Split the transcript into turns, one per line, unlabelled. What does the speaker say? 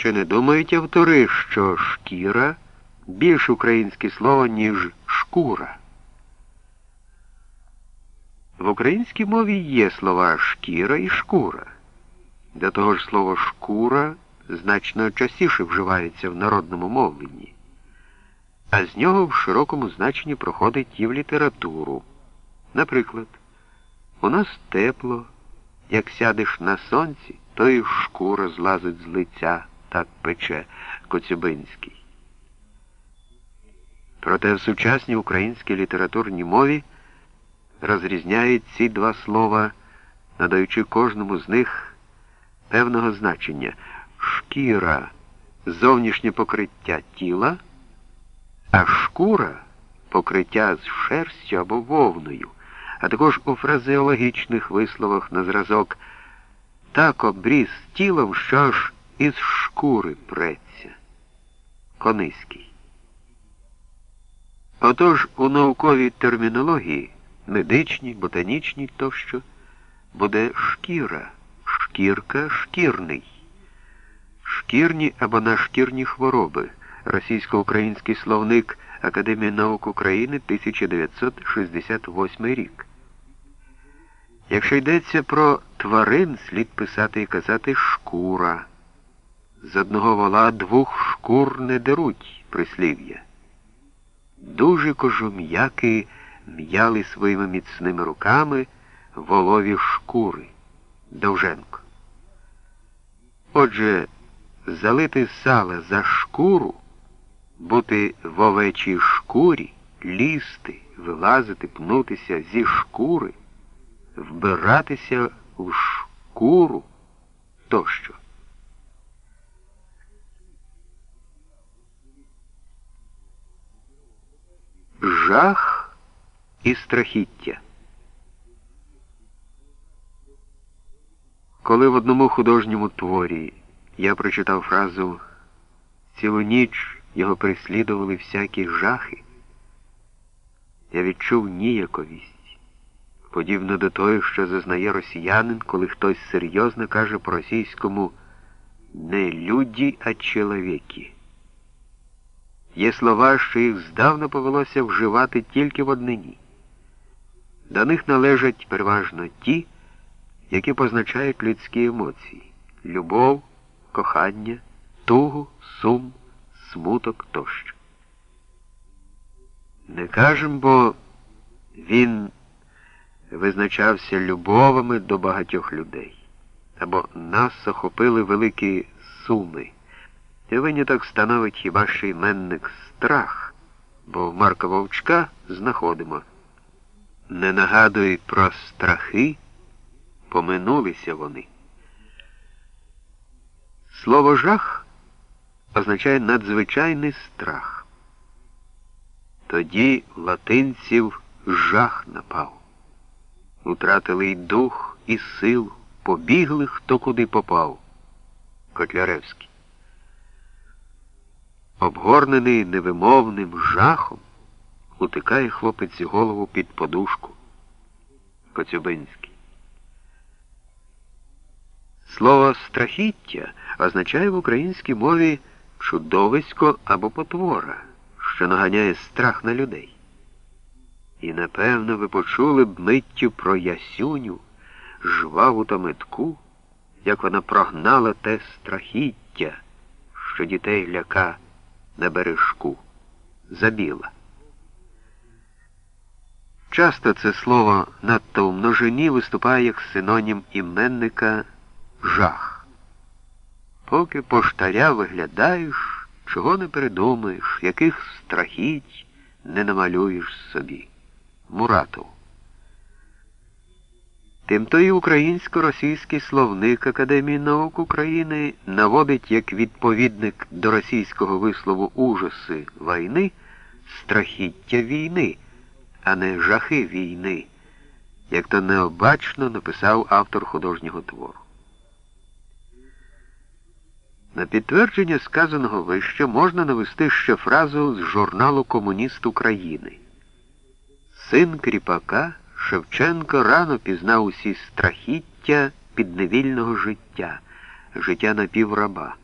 Чи не думають автори, що шкіра більш українське слово, ніж шкура? В українській мові є слова шкіра і шкура. До того ж слово шкура значно частіше вживається в народному мовленні, а з нього в широкому значенні проходить і в літературу. Наприклад, у нас тепло, як сядеш на сонці, то і шкура злазить з лиця, так пече Коцюбинський. Проте в сучасній українській літературній мові розрізняють ці два слова, надаючи кожному з них певного значення шкіра зовнішнє покриття тіла, а шкура покриття з шерстю або вовною, а також у фразеологічних висловах на зразок так обріз тілом, що ж із шкури преться. Кониський. Отож у науковій термінології, медичній, ботанічній тощо, буде шкіра, шкірка, шкірний, шкірні або нашкірні хвороби, російсько-український словник Академії наук України 1968 рік. Якщо йдеться про тварин, слід писати і казати шкура. З одного вола двох шкур не деруть прислів'я. Дуже кожум'яки м'яли своїми міцними руками волові шкури. Довженко. Отже, залити сала за шкуру, бути в овечій шкурі, лізти, вилазити, пнутися зі шкури, вбиратися в шкуру тощо. Жах і страхіття. Коли в одному художньому творі я прочитав фразу цілу ніч його переслідували всякі жахи, я відчув ніяковість, подібно до того, що зазнає росіянин, коли хтось серйозно каже по російському не люди, а чоловіки. Є слова, що їх здавна повелося вживати тільки в однині. До них належать переважно ті, які позначають людські емоції любов, кохання, тугу, сум, смуток тощо. Не кажем, бо він визначався любовами до багатьох людей, або нас охопили великі суми. І виняток становить хіба що іменник страх, бо в Марка Вовчка знаходимо. Не нагадуй про страхи, поминулися вони. Слово жах означає надзвичайний страх. Тоді латинців жах напав. Утратили й дух, і сил, побігли, хто куди попав. Котляревський. Обгорнений невимовним жахом, утикає хлопець голову під подушку. Коцюбинський. Слово страхіття означає в українській мові чудовисько або потвора, що наганяє страх на людей. І, напевно, ви почули б миттю про ясюню, жваву та метку, як вона прогнала те страхіття, що дітей ляка на бережку, забіла. Часто це слово надто в множині виступає як синонім іменника жах. Поки поштаря виглядаєш, чого не передумаєш, яких страхіть не намалюєш собі. Муратов. Тимто і українсько-російський словник Академії наук України наводить як відповідник до російського вислову ужаси війни страхіття війни, а не жахи війни, як то необачно написав автор художнього твору. На підтвердження сказаного вище можна навести ще фразу з журналу Комуніст України. Син кріпака Шевченко рано пізнав усі страхіття підневільного життя, життя напівраба.